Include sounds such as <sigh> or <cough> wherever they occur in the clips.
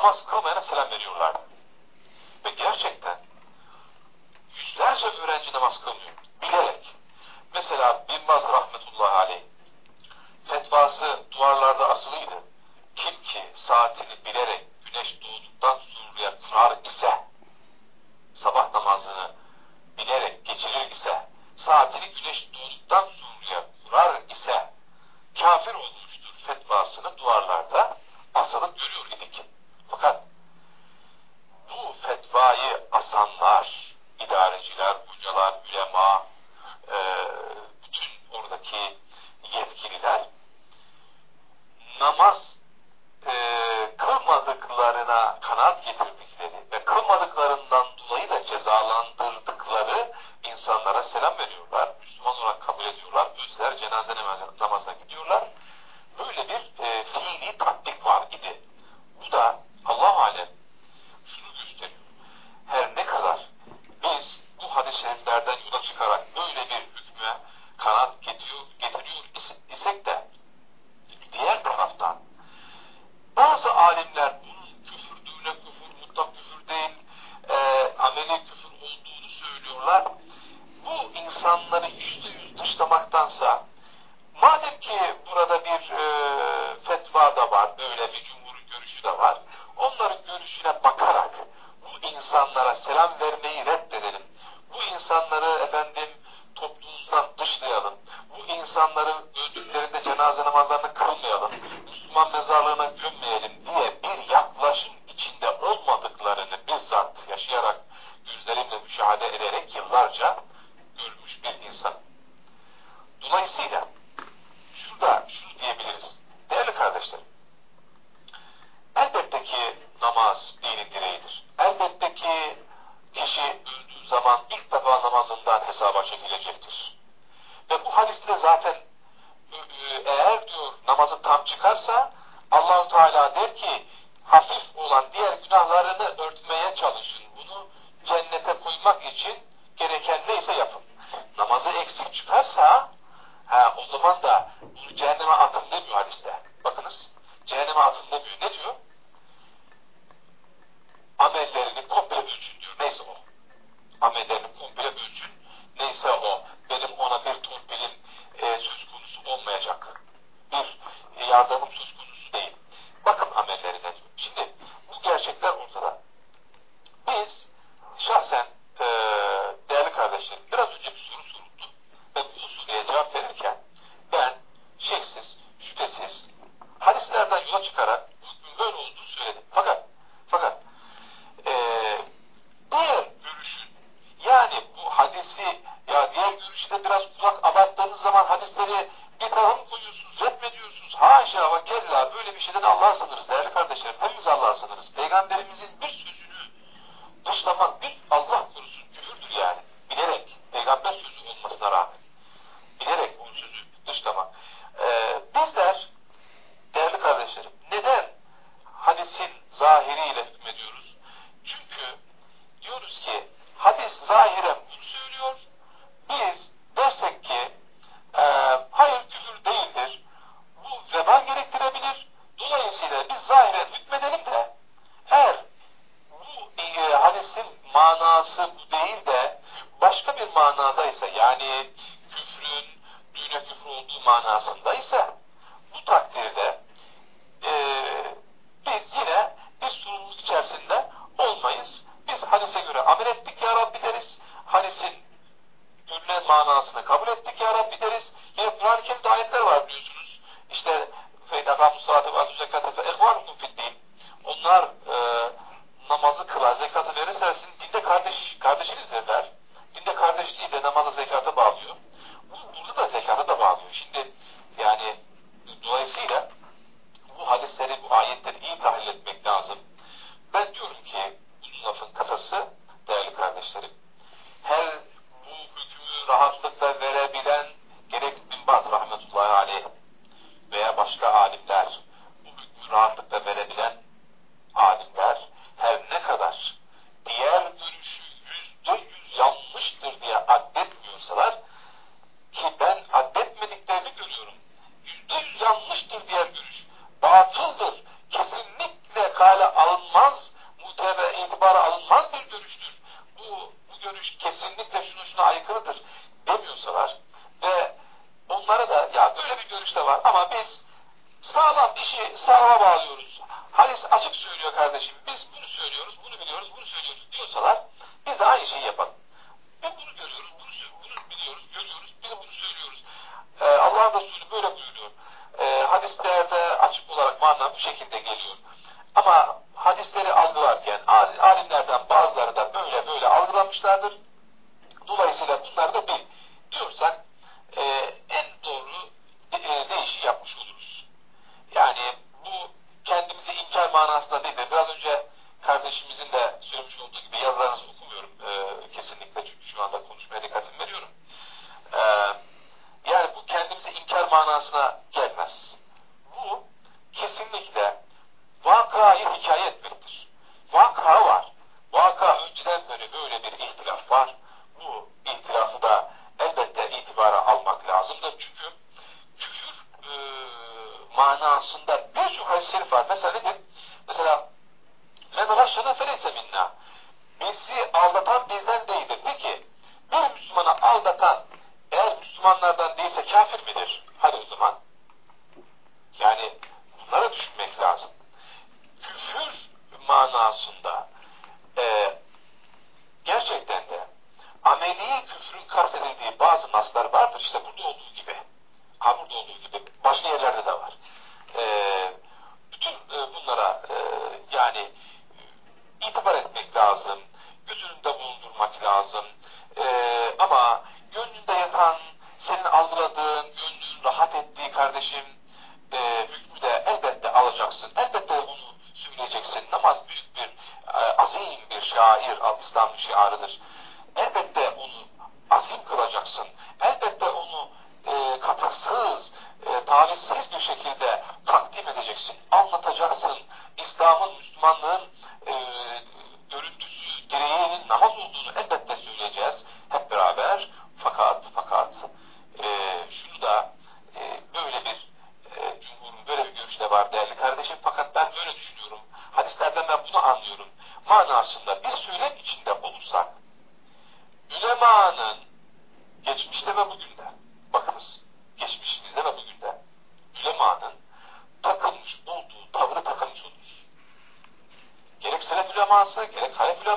namaz kılmayana selam veriyorlardı. Ve gerçekten yüzlerce öğrenci namaz kılmıyor. Bilerek. Mesela Binbaz rahmetullahi aleyh fetvası duvarlarda asılıydı. Kim ki saatini bilerek güneş doğduktan sonraya kurar ise sabah namazını bilerek geçirir ise saatini güneş doğduktan sonraya kurar ise kafir olmuştur fetvasını duvarlarda asılıp görüyor idik. Fakat bu fetvayı asanlar, idareciler, hocalar, ülema, e, bütün oradaki yetkililer namaz e, kılmadıklarına kanaat getirdikleri ve kılmadıklarından dolayı da cezalandırdıkları insanlara selam veriyorlar. Müslüman olarak kabul ediyorlar. Özler cenaze namazına gidiyorlar. Böyle bir e, fiili tatbik var idi. Bu da Allah alem şunu gösteriyor. Her ne kadar biz bu hadis-i şeriflerden yola çıkarak böyle bir hükme kanaat getiriyor, getiriyor isek de diğer taraftan bazı alimler bunun küfürdüğüne küfür, mutlak küfür değil, e, ameli küfür olduğunu söylüyorlar. Bu insanları yüzde yüz dışlamaktansa madem ki burada bir e, fetva da var, böyle bir cumhurun görüşü de var, onların görüşüne bakarak bu insanlara selam vermeyi reddedelim. Bu insanları efendim toplumumuzdan dışlayalım. Bu insanları öldüklerinde cenaze namazlarını kılmayalım. Müslüman mezarlığına gömmeyelim diye bir yaklaşım içinde olmadıklarını bizzat yaşayarak gözlerimle müşahede ederek accept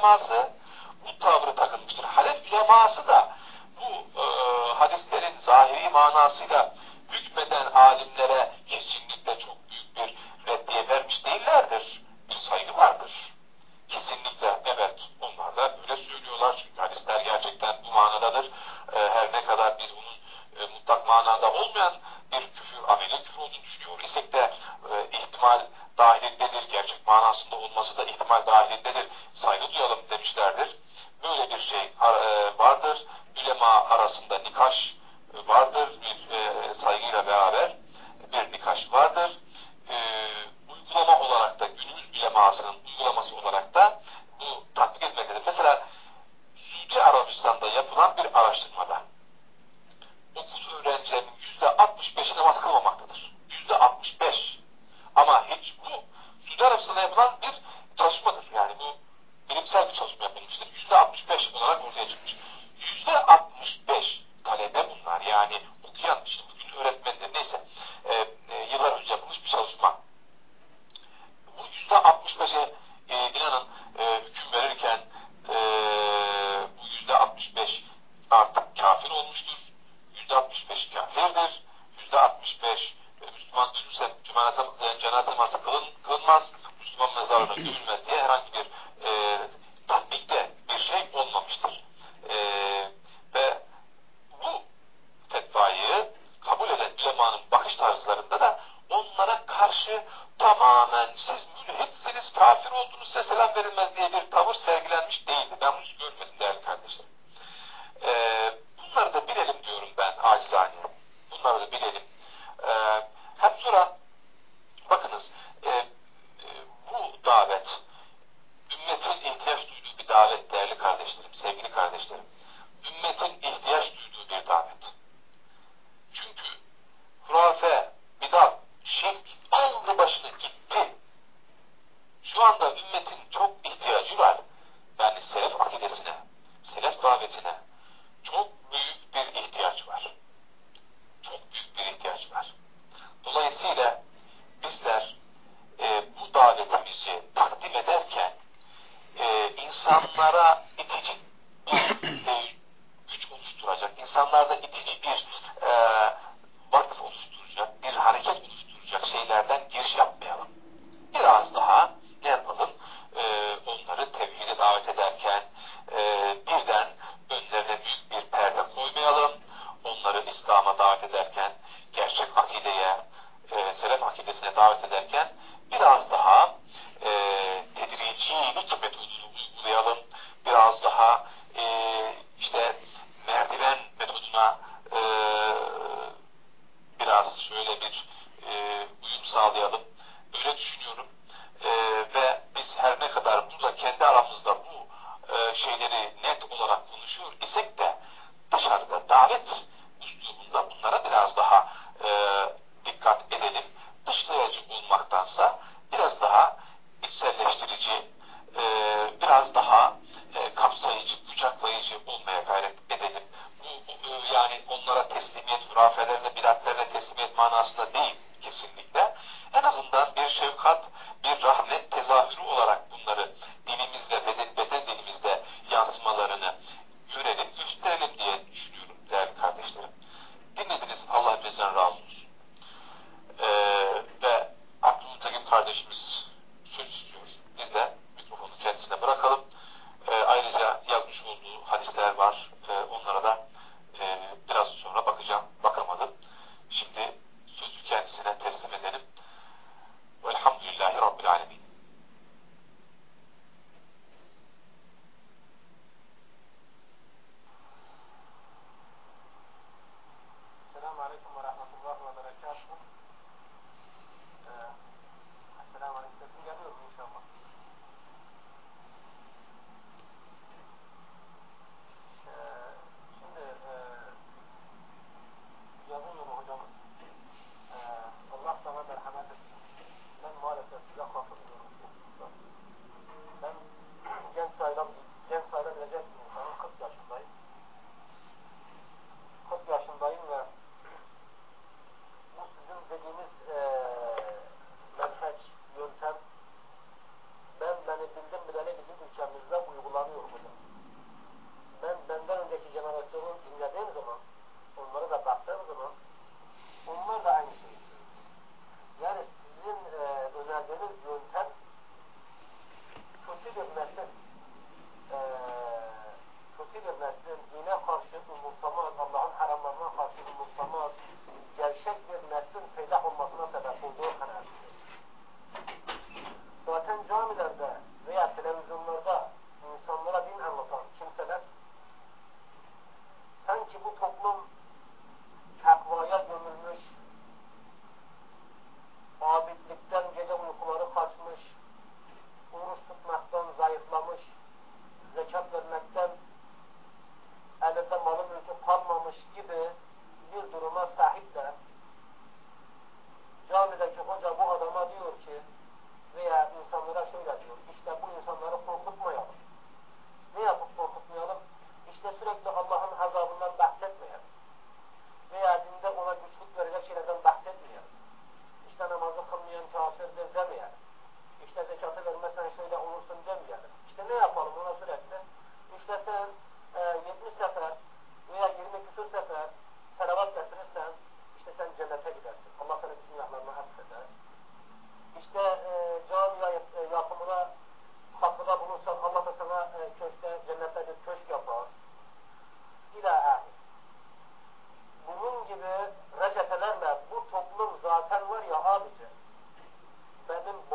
uleması bu tavrı takınmıştır. Halep uleması da bu e, hadislerin zahiri manasıyla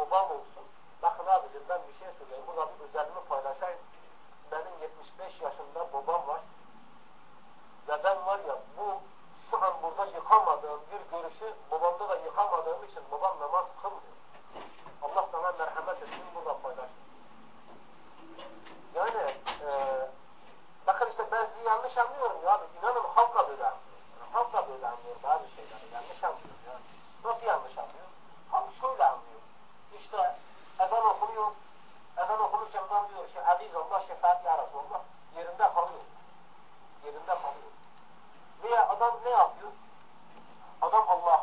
kurban olsun. Bakın abicim ben bir şey söyleyeyim. Burada bir üzerimi paylaşayım. Benim 75 yaşında babam var. Ve ben var ya bu şu an burada yıkamadığım bir görüşü babamda da yıkamadığım için babam namaz kılmıyor. Allah sana merhamet etsin burada paylaştım. Yani e, bakın işte ben sizi yanlış anlıyorum ya abi. İnanın Habibullah şefaat ya Resulullah yerinde kalıyor. Yerinde kalıyor. Veya adam ne yapıyor? Adam Allah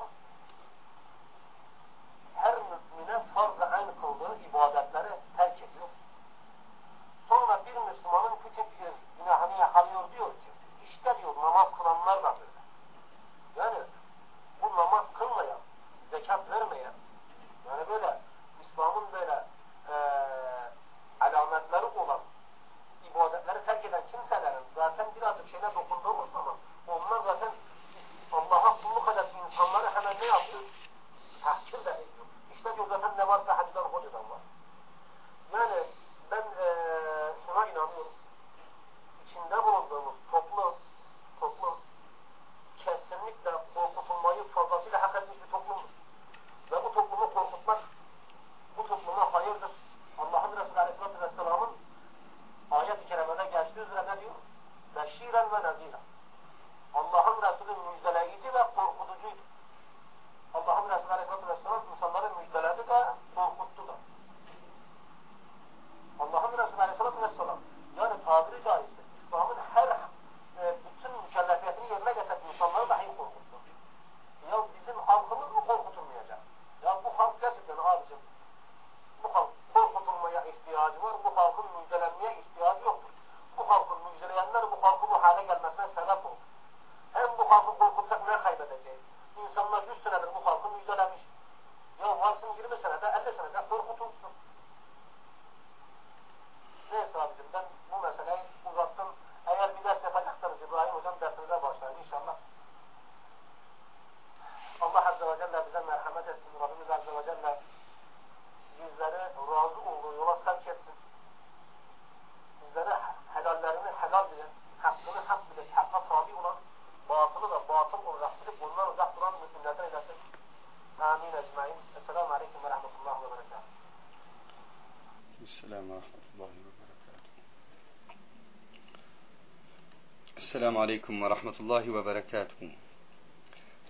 Aleyküm ve Rahmetullahi ve Berekatuhu.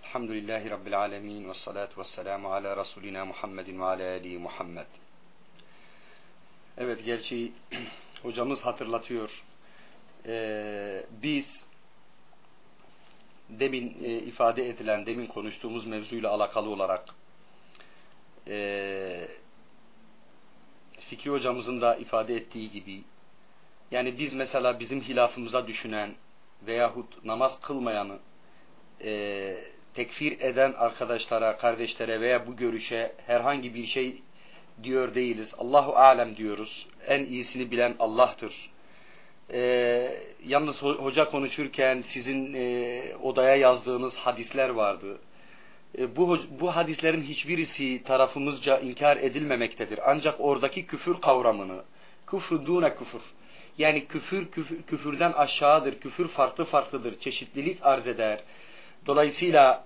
Elhamdülillahi Rabbil Alemin ve salatu ve selamu ala Resulina Muhammedin ve ala Ali Muhammed. Evet gerçi <clears throat> hocamız hatırlatıyor. Ee, biz demin e, ifade edilen, demin konuştuğumuz mevzuyla alakalı olarak e, Fikri hocamızın da ifade ettiği gibi yani biz mesela bizim hilafımıza düşünen veyahut namaz kılmayanı e, tekfir eden arkadaşlara, kardeşlere veya bu görüşe herhangi bir şey diyor değiliz. Allahu alem diyoruz. En iyisini bilen Allah'tır. E, yalnız hoca konuşurken sizin e, odaya yazdığınız hadisler vardı. E, bu, bu hadislerin hiçbirisi tarafımızca inkar edilmemektedir. Ancak oradaki küfür kavramını, küfür dune küfür, yani küfür, küfür küfürden aşağıdır, küfür farklı farklıdır, çeşitlilik arz eder. Dolayısıyla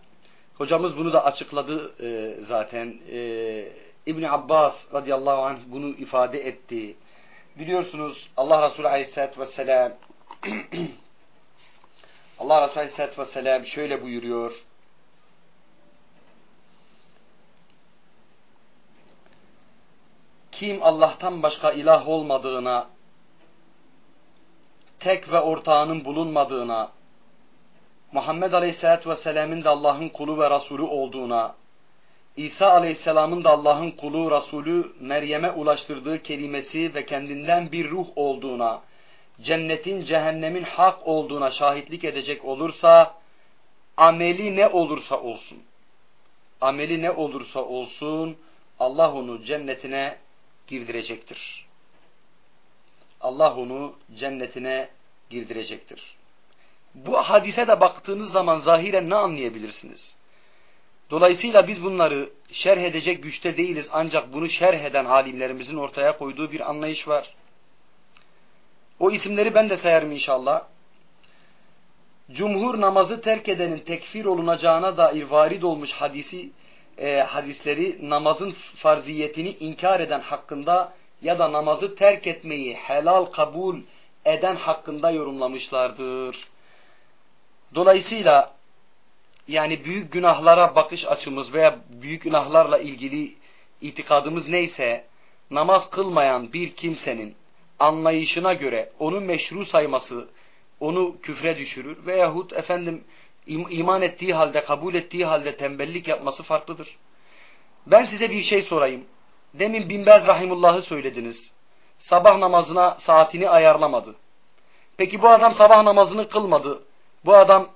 hocamız bunu da açıkladı e, zaten. E, İbni Abbas radıyallahu anh bunu ifade etti. Biliyorsunuz Allah Resulü aleyhissalatü vesselam <clears throat> Allah Resulü aleyhissalatü vesselam şöyle buyuruyor. Kim Allah'tan başka ilah olmadığına, tek ve ortağının bulunmadığına, Muhammed Aleyhisselatü Vesselam'ın da Allah'ın kulu ve Resulü olduğuna, İsa Aleyhisselam'ın da Allah'ın kulu, Resulü, Meryem'e ulaştırdığı kelimesi ve kendinden bir ruh olduğuna, cennetin, cehennemin hak olduğuna şahitlik edecek olursa, ameli ne olursa olsun, ameli ne olursa olsun, Allah onu cennetine girdirecektir. Allah onu cennetine girdirecektir. Bu hadise de baktığınız zaman zahiren ne anlayabilirsiniz? Dolayısıyla biz bunları şerh edecek güçte değiliz ancak bunu şerh eden alimlerimizin ortaya koyduğu bir anlayış var. O isimleri ben de sayarım inşallah. Cumhur namazı terk edenin tekfir olunacağına dair varid olmuş hadisi e, hadisleri namazın farziyetini inkar eden hakkında ya da namazı terk etmeyi helal kabul eden hakkında yorumlamışlardır. Dolayısıyla yani büyük günahlara bakış açımız veya büyük günahlarla ilgili itikadımız neyse namaz kılmayan bir kimsenin anlayışına göre onu meşru sayması onu küfre düşürür veyahut efendim iman ettiği halde, kabul ettiği halde tembellik yapması farklıdır. Ben size bir şey sorayım. Demin Binbez Rahimullah'ı söylediniz. Sabah namazına saatini ayarlamadı. Peki bu adam sabah namazını kılmadı. Bu adam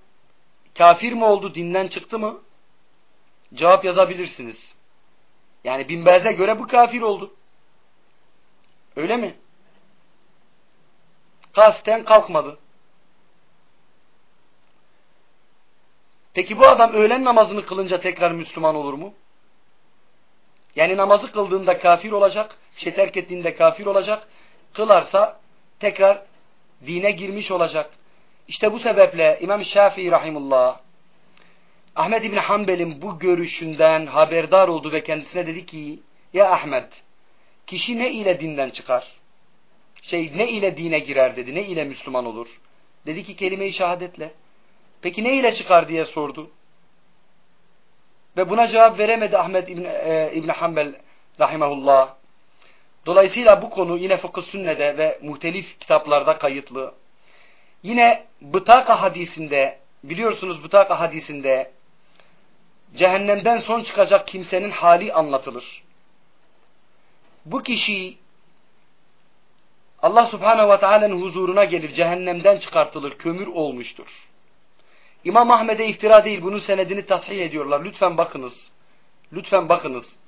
kafir mi oldu, dinden çıktı mı? Cevap yazabilirsiniz. Yani Binbez'e göre bu kafir oldu. Öyle mi? Kasten kalkmadı. Peki bu adam öğlen namazını kılınca tekrar Müslüman olur mu? Yani namazı kıldığında kafir olacak, şey terk ettiğinde kafir olacak, kılarsa tekrar dine girmiş olacak. İşte bu sebeple İmam Şafii Rahimullah, Ahmed İbni Hanbel'in bu görüşünden haberdar oldu ve kendisine dedi ki, Ya Ahmet, kişi ne ile dinden çıkar? Şey ne ile dine girer dedi, ne ile Müslüman olur? Dedi ki kelime-i şehadetle. Peki ne ile çıkar diye sordu. Ve buna cevap veremedi Ahmet İbn, e, İbn Hanbel rahimahullah. Dolayısıyla bu konu yine fıkıh sünnede ve muhtelif kitaplarda kayıtlı. Yine Bıtaka hadisinde biliyorsunuz Bıtaka hadisinde cehennemden son çıkacak kimsenin hali anlatılır. Bu kişi Allah subhanehu ve teala'nın huzuruna gelir, cehennemden çıkartılır, kömür olmuştur. İmam Ahmet'e iftira değil, bunun senedini tasih ediyorlar. Lütfen bakınız. Lütfen bakınız.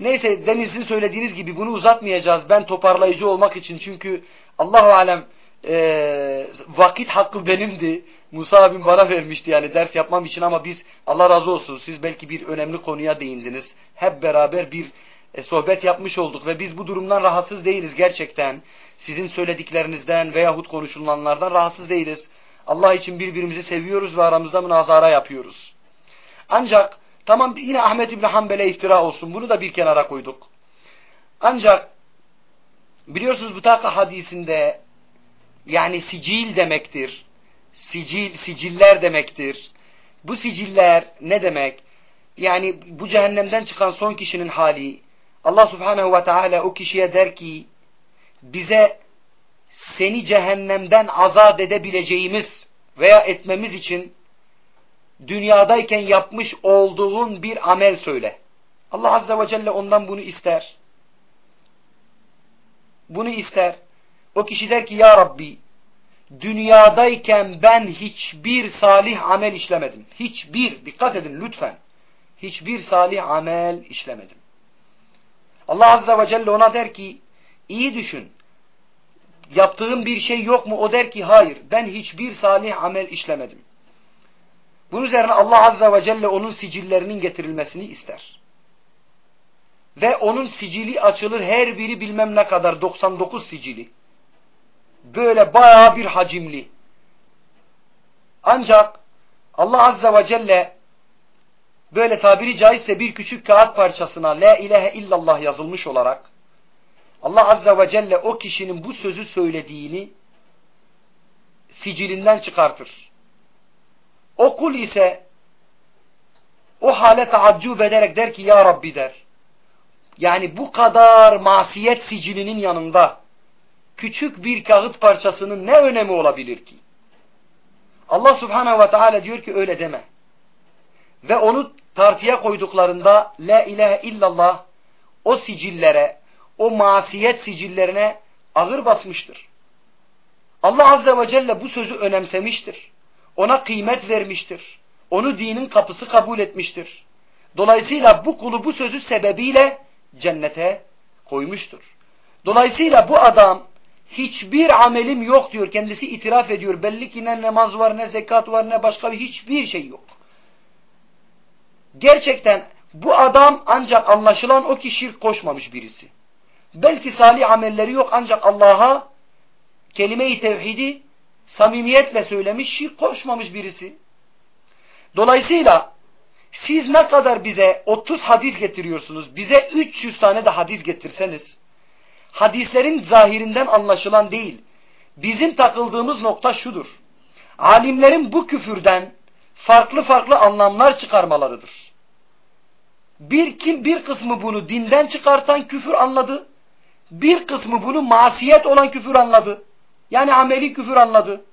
Neyse demin sizin söylediğiniz gibi bunu uzatmayacağız. Ben toparlayıcı olmak için çünkü Allahu alem e, vakit hakkı benimdi. Musa abim bana vermişti yani ders yapmam için ama biz Allah razı olsun siz belki bir önemli konuya değindiniz. Hep beraber bir e, sohbet yapmış olduk ve biz bu durumdan rahatsız değiliz gerçekten. Sizin söylediklerinizden veyahut konuşulanlardan rahatsız değiliz. Allah için birbirimizi seviyoruz ve aramızda münazara yapıyoruz. Ancak tamam yine Ahmet İbni Hanbel'e iftira olsun. Bunu da bir kenara koyduk. Ancak biliyorsunuz bu taka hadisinde yani sicil demektir. Sicil, siciller demektir. Bu siciller ne demek? Yani bu cehennemden çıkan son kişinin hali. Allah subhanehu ve teala o kişiye der ki bize seni cehennemden azat edebileceğimiz veya etmemiz için dünyadayken yapmış olduğun bir amel söyle. Allah Azze ve Celle ondan bunu ister. Bunu ister. O kişi der ki ya Rabbi dünyadayken ben hiçbir salih amel işlemedim. Hiçbir, dikkat edin lütfen. Hiçbir salih amel işlemedim. Allah Azze ve Celle ona der ki iyi düşün. Yaptığım bir şey yok mu? O der ki hayır ben hiçbir salih amel işlemedim. Bunun üzerine Allah Azze ve Celle onun sicillerinin getirilmesini ister. Ve onun sicili açılır her biri bilmem ne kadar 99 sicili. Böyle bayağı bir hacimli. Ancak Allah Azze ve Celle böyle tabiri caizse bir küçük kağıt parçasına La ilahe illallah yazılmış olarak Allah Azze ve Celle o kişinin bu sözü söylediğini sicilinden çıkartır. O kul ise o hale taaccub ederek der ki Ya Rabbi der. Yani bu kadar masiyet sicilinin yanında küçük bir kağıt parçasının ne önemi olabilir ki? Allah subhanehu ve teala diyor ki öyle deme. Ve onu tartıya koyduklarında La ilahe illallah o sicillere, o masiyet sicillerine ağır basmıştır. Allah azze ve celle bu sözü önemsemiştir. Ona kıymet vermiştir. Onu dinin kapısı kabul etmiştir. Dolayısıyla bu kulu bu sözü sebebiyle cennete koymuştur. Dolayısıyla bu adam hiçbir amelim yok diyor. Kendisi itiraf ediyor. Belli ki ne namaz var, ne zekat var, ne başka bir hiçbir şey yok. Gerçekten bu adam ancak anlaşılan o ki şirk koşmamış birisi. Belki salih amelleri yok ancak Allah'a kelime-i tevhidi samimiyetle söylemiş, şirk koşmamış birisi. Dolayısıyla siz ne kadar bize 30 hadis getiriyorsunuz, bize 300 tane de hadis getirseniz, hadislerin zahirinden anlaşılan değil. Bizim takıldığımız nokta şudur. Alimlerin bu küfürden farklı farklı anlamlar çıkarmalarıdır. Bir kim bir kısmı bunu dinden çıkartan küfür anladı. Bir kısmı bunu masiyet olan küfür anladı. Yani ameli küfür anladı.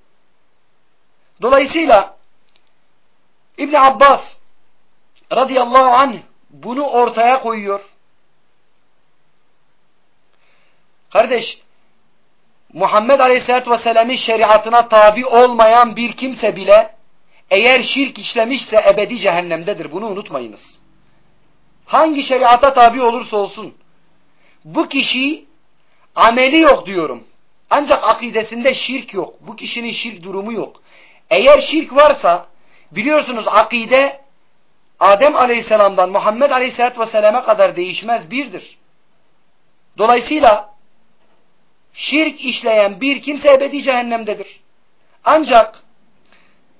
Dolayısıyla İbn Abbas radıyallahu anh bunu ortaya koyuyor. Kardeş, Muhammed Aleyhisselatü Vesselam'ın şeriatına tabi olmayan bir kimse bile eğer şirk işlemişse ebedi cehennemdedir. Bunu unutmayınız. Hangi şeriata tabi olursa olsun bu kişi ameli yok diyorum. Ancak akidesinde şirk yok. Bu kişinin şirk durumu yok. Eğer şirk varsa biliyorsunuz akide Adem Aleyhisselam'dan Muhammed Aleyhisselatü Vesselam'a kadar değişmez birdir. Dolayısıyla şirk işleyen bir kimse ebedi cehennemdedir. Ancak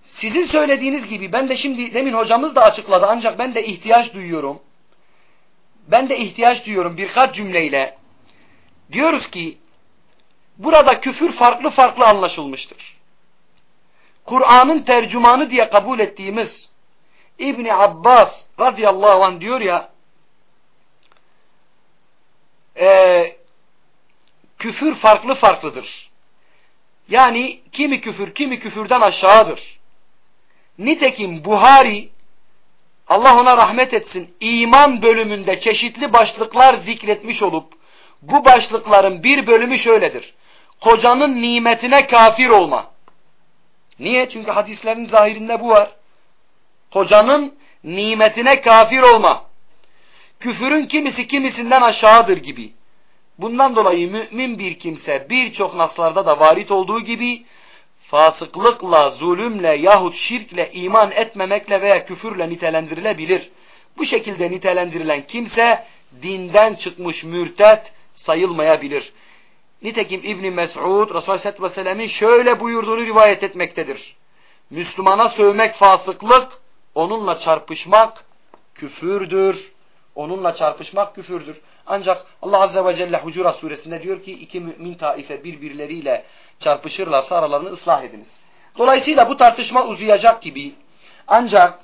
sizin söylediğiniz gibi ben de şimdi demin hocamız da açıkladı ancak ben de ihtiyaç duyuyorum. Ben de ihtiyaç duyuyorum birkaç cümleyle. Diyoruz ki burada küfür farklı farklı anlaşılmıştır. Kur'an'ın tercümanı diye kabul ettiğimiz İbni Abbas radıyallahu anh diyor ya e, küfür farklı farklıdır. Yani kimi küfür kimi küfürden aşağıdır. Nitekim Buhari Allah ona rahmet etsin iman bölümünde çeşitli başlıklar zikretmiş olup bu başlıkların bir bölümü şöyledir. Kocanın nimetine kafir olma. Niye? Çünkü hadislerin zahirinde bu var. Kocanın nimetine kafir olma. Küfürün kimisi kimisinden aşağıdır gibi. Bundan dolayı mümin bir kimse birçok naslarda da varit olduğu gibi fasıklıkla, zulümle yahut şirkle, iman etmemekle veya küfürle nitelendirilebilir. Bu şekilde nitelendirilen kimse dinden çıkmış mürtet sayılmayabilir. Nitekim İbni Mes'ud Resulullah Aleyhisselatü şöyle buyurduğunu rivayet etmektedir. Müslümana sövmek fasıklık, onunla çarpışmak küfürdür. Onunla çarpışmak küfürdür. Ancak Allah Azze ve Celle Hucurat suresinde diyor ki iki mümin taife birbirleriyle çarpışırlarsa aralarını ıslah ediniz. Dolayısıyla bu tartışma uzayacak gibi ancak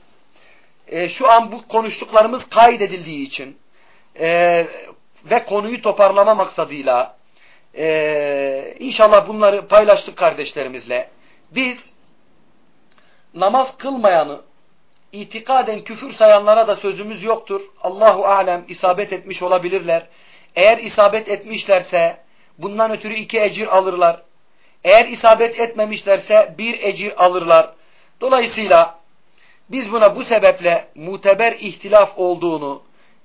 e, şu an bu konuştuklarımız kaydedildiği için e, ve konuyu toparlama maksadıyla e, inşallah bunları paylaştık kardeşlerimizle. Biz namaz kılmayanı itikaden küfür sayanlara da sözümüz yoktur. Allahu alem isabet etmiş olabilirler. Eğer isabet etmişlerse bundan ötürü iki ecir alırlar. Eğer isabet etmemişlerse bir ecir alırlar. Dolayısıyla biz buna bu sebeple muteber ihtilaf olduğunu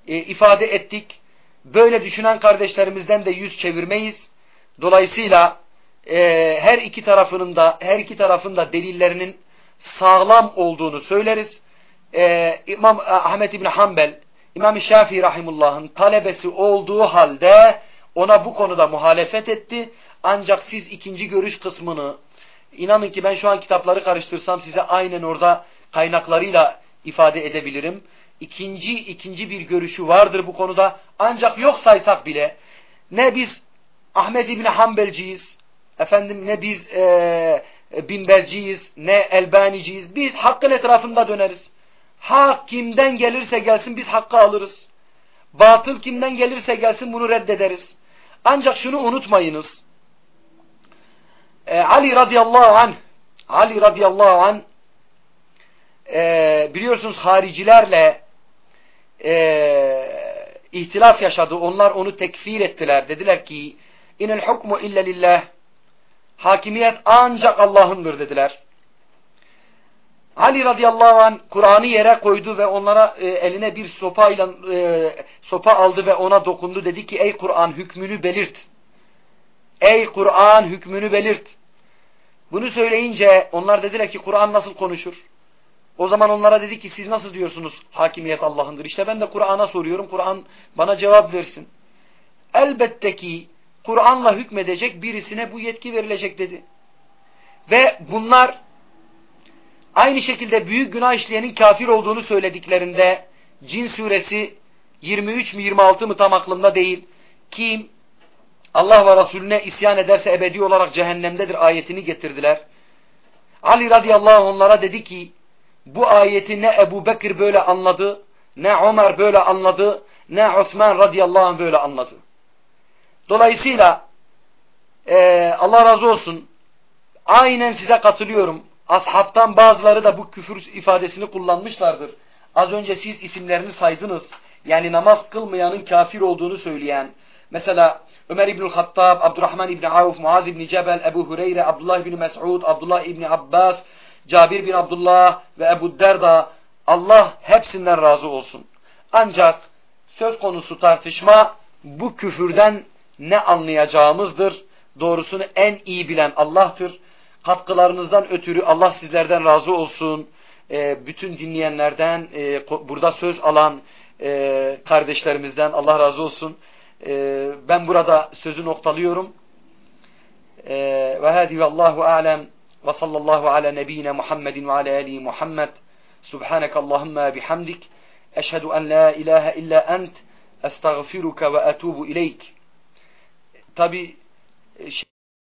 e, ifade ettik. Böyle düşünen kardeşlerimizden de yüz çevirmeyiz. Dolayısıyla e, her iki tarafının da her iki tarafın da delillerinin sağlam olduğunu söyleriz. Ee, İmam Ahmet İbni Hanbel, İmam Şafii Rahimullah'ın talebesi olduğu halde ona bu konuda muhalefet etti. Ancak siz ikinci görüş kısmını inanın ki ben şu an kitapları karıştırsam size aynen orada kaynaklarıyla ifade edebilirim. İkinci, ikinci bir görüşü vardır bu konuda. Ancak yok saysak bile ne biz Ahmet İbni Hanbelciyiz, efendim ne biz e, Binbezciyiz, ne Elbaniciyiz. Biz hakkın etrafında döneriz. Hak kimden gelirse gelsin biz hakkı alırız. Batıl kimden gelirse gelsin bunu reddederiz. Ancak şunu unutmayınız. Ee, Ali radıyallahu anh Ali radıyallahu anh e, biliyorsunuz haricilerle e, ihtilaf yaşadı. Onlar onu tekfir ettiler. Dediler ki inel hukmu illa lillah hakimiyet ancak Allah'ındır dediler. Ali radıyallahu an Kur'an'ı yere koydu ve onlara e, eline bir sopa ile e, sopa aldı ve ona dokundu. Dedi ki ey Kur'an hükmünü belirt. Ey Kur'an hükmünü belirt. Bunu söyleyince onlar dediler ki Kur'an nasıl konuşur? O zaman onlara dedi ki siz nasıl diyorsunuz hakimiyet Allah'ındır? İşte ben de Kur'an'a soruyorum. Kur'an bana cevap versin. Elbette ki Kur'an'la hükmedecek birisine bu yetki verilecek dedi. Ve bunlar aynı şekilde büyük günah işleyenin kafir olduğunu söylediklerinde Cin suresi 23 mi 26 mı tam aklımda değil. Kim Allah ve Resulüne isyan ederse ebedi olarak cehennemdedir ayetini getirdiler. Ali radıyallahu onlara dedi ki bu ayeti ne Ebu Bekir böyle anladı, ne Ömer böyle anladı, ne Osman radıyallahu anh böyle anladı. Dolayısıyla e, Allah razı olsun aynen size katılıyorum. Ashabtan bazıları da bu küfür ifadesini kullanmışlardır. Az önce siz isimlerini saydınız. Yani namaz kılmayanın kafir olduğunu söyleyen. Mesela Ömer İbnül Hattab, Abdurrahman İbni Avf, Muaz İbni Cebel, Ebu Hureyre, Abdullah İbni Mes'ud, Abdullah İbni Abbas, Cabir bin Abdullah ve Ebu Derda Allah hepsinden razı olsun. Ancak söz konusu tartışma bu küfürden ne anlayacağımızdır. Doğrusunu en iyi bilen Allah'tır. Katkılarınızdan ötürü Allah sizlerden razı olsun. E, bütün dinleyenlerden, e, burada söz alan e, kardeşlerimizden Allah razı olsun. E, ben burada sözü noktalıyorum. E, ve hadi Allahu alem ve sallallahu ala nebiyyina Muhammedin ve ala ali Muhammed. Subhaneke Allahumma bihamdik. Eşhedü en la ilahe illa ent. Estağfiruka ve etubu ileyk. Tabi